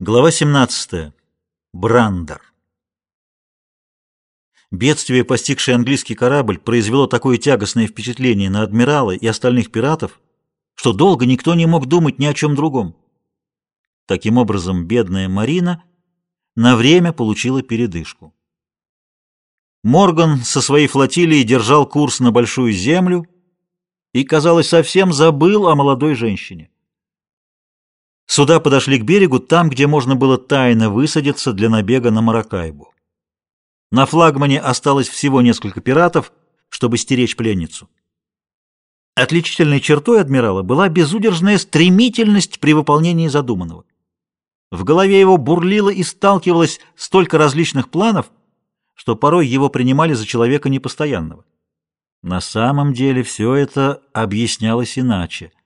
Глава 17. Брандер. Бедствие, постигшее английский корабль, произвело такое тягостное впечатление на адмирала и остальных пиратов, что долго никто не мог думать ни о чем другом. Таким образом, бедная Марина на время получила передышку. Морган со своей флотилией держал курс на Большую Землю и, казалось, совсем забыл о молодой женщине. Суда подошли к берегу там, где можно было тайно высадиться для набега на Маракайбу. На флагмане осталось всего несколько пиратов, чтобы стеречь пленницу. Отличительной чертой адмирала была безудержная стремительность при выполнении задуманного. В голове его бурлило и сталкивалось столько различных планов, что порой его принимали за человека непостоянного. На самом деле все это объяснялось иначе –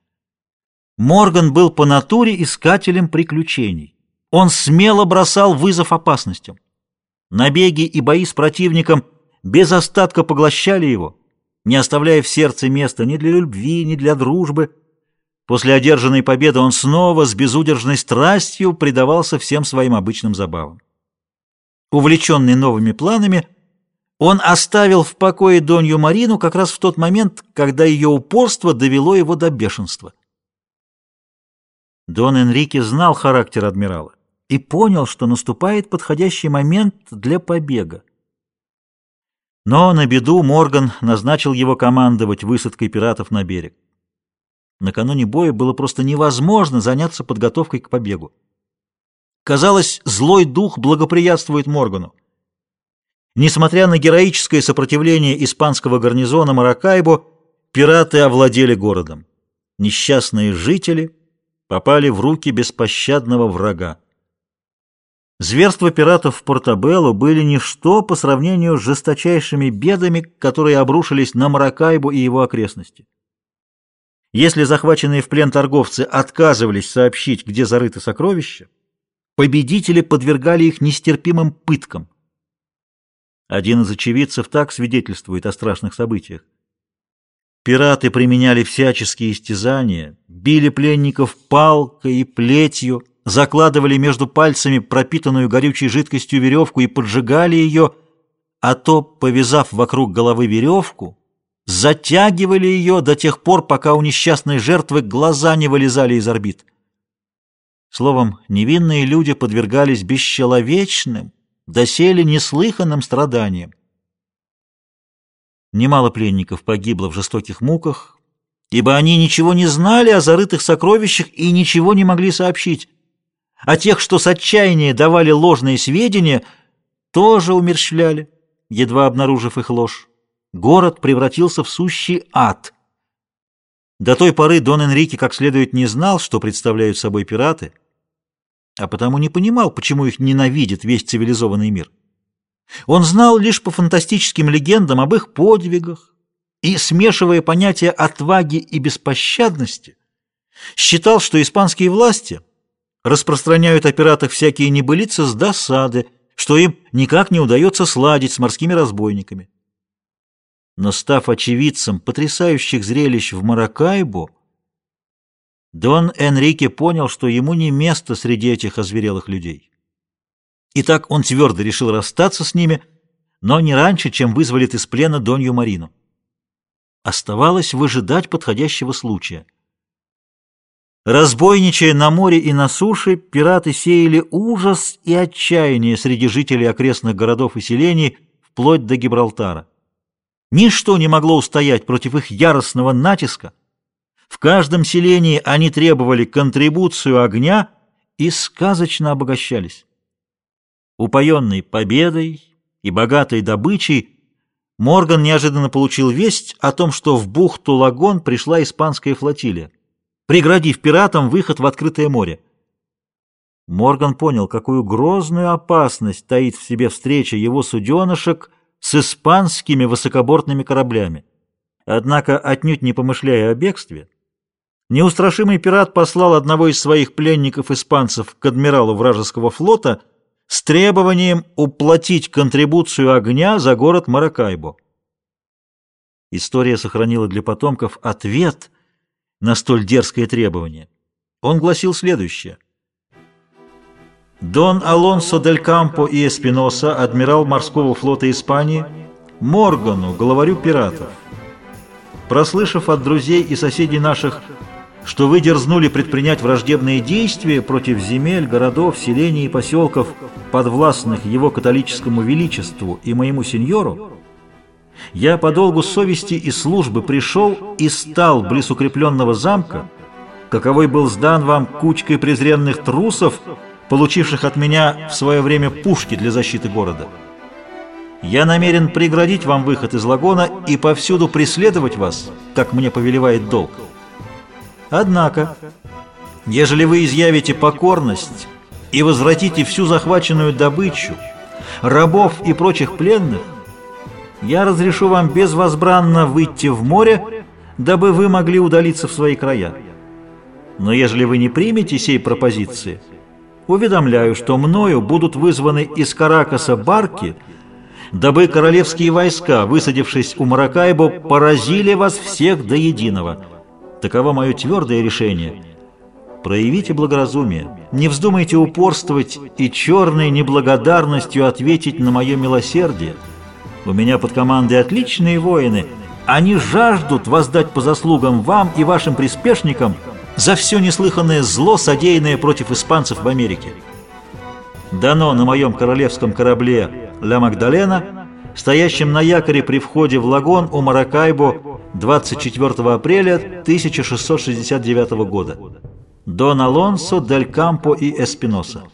Морган был по натуре искателем приключений. Он смело бросал вызов опасностям. Набеги и бои с противником без остатка поглощали его, не оставляя в сердце места ни для любви, ни для дружбы. После одержанной победы он снова с безудержной страстью предавался всем своим обычным забавам. Увлеченный новыми планами, он оставил в покое Донью Марину как раз в тот момент, когда ее упорство довело его до бешенства. Дон Энрике знал характер адмирала и понял, что наступает подходящий момент для побега. Но на беду Морган назначил его командовать высадкой пиратов на берег. Накануне боя было просто невозможно заняться подготовкой к побегу. Казалось, злой дух благоприятствует Моргану. Несмотря на героическое сопротивление испанского гарнизона Маракайбо, пираты овладели городом. Несчастные жители попали в руки беспощадного врага. Зверства пиратов в Портабелло были ничто по сравнению с жесточайшими бедами, которые обрушились на Маракайбу и его окрестности. Если захваченные в плен торговцы отказывались сообщить, где зарыты сокровища, победители подвергали их нестерпимым пыткам. Один из очевидцев так свидетельствует о страшных событиях. Пираты применяли всяческие истязания, били пленников палкой и плетью, закладывали между пальцами пропитанную горючей жидкостью веревку и поджигали ее, а то, повязав вокруг головы веревку, затягивали ее до тех пор, пока у несчастной жертвы глаза не вылезали из орбит. Словом, невинные люди подвергались бесчеловечным, доселе неслыханным страданиям. Немало пленников погибло в жестоких муках, ибо они ничего не знали о зарытых сокровищах и ничего не могли сообщить. А тех, что с отчаяния давали ложные сведения, тоже умерщвляли, едва обнаружив их ложь. Город превратился в сущий ад. До той поры Дон Энрике как следует не знал, что представляют собой пираты, а потому не понимал, почему их ненавидит весь цивилизованный мир. Он знал лишь по фантастическим легендам об их подвигах и, смешивая понятия отваги и беспощадности, считал, что испанские власти распространяют о пиратах всякие небылицы с досады, что им никак не удается сладить с морскими разбойниками. Но став очевидцем потрясающих зрелищ в Маракайбо, Дон Энрике понял, что ему не место среди этих озверелых людей. Итак, он твердо решил расстаться с ними, но не раньше, чем вызволит из плена Донью Марину. Оставалось выжидать подходящего случая. Разбойничая на море и на суше, пираты сеяли ужас и отчаяние среди жителей окрестных городов и селений вплоть до Гибралтара. Ничто не могло устоять против их яростного натиска. В каждом селении они требовали контрибуцию огня и сказочно обогащались. Упоенный победой и богатой добычей, Морган неожиданно получил весть о том, что в бухту Лагон пришла испанская флотилия, преградив пиратам выход в открытое море. Морган понял, какую грозную опасность таит в себе встреча его суденышек с испанскими высокобортными кораблями. Однако, отнюдь не помышляя о бегстве, неустрашимый пират послал одного из своих пленников-испанцев к адмиралу вражеского флота — с требованием уплатить контрибуцию огня за город Маракайбо. История сохранила для потомков ответ на столь дерзкое требование. Он гласил следующее. Дон Алонсо дель Кампо и Эспиноса, адмирал морского флота Испании, Моргану, главарю пиратов. Прослышав от друзей и соседей наших, что вы дерзнули предпринять враждебные действия против земель, городов, селений и поселков, подвластных его католическому величеству и моему сеньору, я по долгу совести и службы пришел и стал близ укрепленного замка, каковой был сдан вам кучкой презренных трусов, получивших от меня в свое время пушки для защиты города. Я намерен преградить вам выход из лагона и повсюду преследовать вас, как мне повелевает долг. Однако, ежели вы изъявите покорность и возвратите всю захваченную добычу, рабов и прочих пленных, я разрешу вам безвозбранно выйти в море, дабы вы могли удалиться в свои края. Но ежели вы не примете сей пропозиции, уведомляю, что мною будут вызваны из Каракаса барки, дабы королевские войска, высадившись у Маракайбо, поразили вас всех до единого. Таково мое твердое решение. Проявите благоразумие, не вздумайте упорствовать и черной неблагодарностью ответить на мое милосердие. У меня под командой отличные воины. Они жаждут воздать по заслугам вам и вашим приспешникам за все неслыханное зло, содеянное против испанцев в Америке. Дано на моем королевском корабле «Ля Магдалена», стоящем на якоре при входе в лагон у Маракайбо 24 апреля 1669 года. Дон Алонсо, Дель Кампо и Эспиноса.